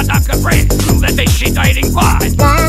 Blood of the brave, that they shit hiding blood.